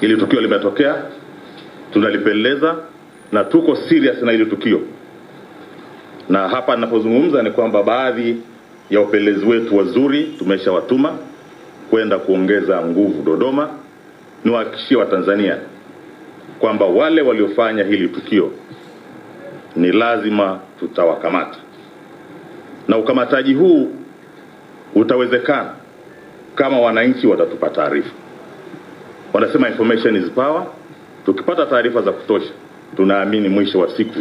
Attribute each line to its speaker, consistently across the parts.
Speaker 1: Hili tukio limetokea, tunalipeleleza na tuko serious na hili tukio, na hapa ninapozungumza ni kwamba baadhi ya wapelelezi wetu wazuri tumeshawatuma kwenda kuongeza nguvu Dodoma. Niwahakikishie Watanzania kwamba wale waliofanya hili tukio ni lazima tutawakamata, na ukamataji huu utawezekana kama wananchi watatupa taarifa. Wanasema information is power. Tukipata taarifa za kutosha, tunaamini mwisho wa siku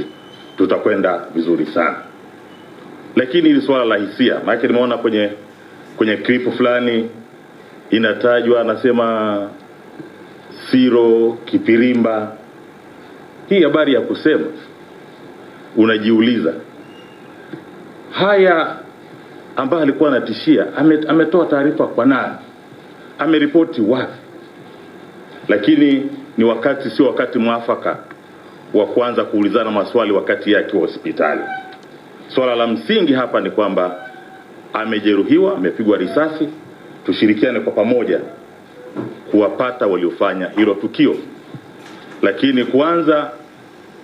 Speaker 1: tutakwenda vizuri sana. Lakini hili swala la hisia, maana nimeona kwenye kwenye clip fulani inatajwa, anasema Siro Kipirimba. Hii habari ya kusema, unajiuliza haya ambaye alikuwa anatishia ametoa taarifa kwa nani? Ameripoti wapi? Lakini ni wakati, sio wakati mwafaka wa kuanza kuulizana maswali wakati yeye akiwa hospitali. Swala la msingi hapa ni kwamba amejeruhiwa, amepigwa risasi. Tushirikiane kwa pamoja kuwapata waliofanya hilo tukio. Lakini kwanza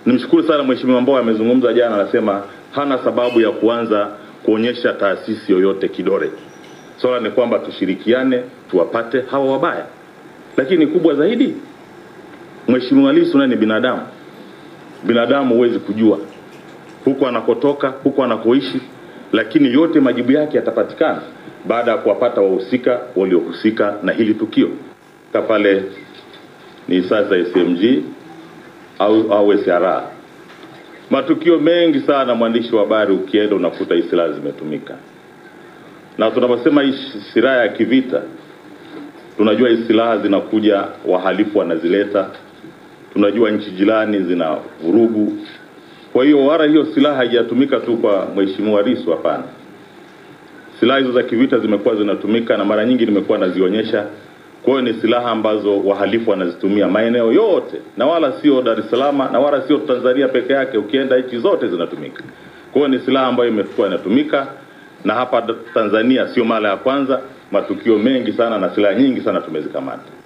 Speaker 1: nimshukuru sana Mheshimiwa Mbowe, amezungumza jana, anasema hana sababu ya kuanza kuonyesha taasisi yoyote kidore. Swala ni kwamba tushirikiane tuwapate hawa wabaya, lakini kubwa zaidi, Mheshimiwa Lissu naye ni binadamu. Binadamu huwezi kujua huko anakotoka, huko anakoishi, lakini yote majibu yake yatapatikana baada ya kuwapata wahusika waliohusika na hili tukio. Pale ni sasa SMG au au SRA. Matukio mengi sana, mwandishi wa habari, ukienda unakuta silaha zimetumika, na tunaposema hii silaha ya kivita, tunajua hii silaha zinakuja, wahalifu wanazileta, tunajua nchi jirani zina vurugu. Kwa hiyo wala hiyo silaha haijatumika tu kwa Mheshimiwa Lissu, hapana. Silaha hizo za kivita zimekuwa zinatumika na mara nyingi nimekuwa nazionyesha. Kwa hiyo ni silaha ambazo wahalifu wanazitumia maeneo yote, na wala sio Dar es Salaam na wala sio Tanzania peke yake, ukienda nchi zote zinatumika. Kwa hiyo ni silaha ambayo imekuwa inatumika, na hapa Tanzania sio mara ya kwanza, matukio mengi sana na silaha nyingi sana tumezikamata.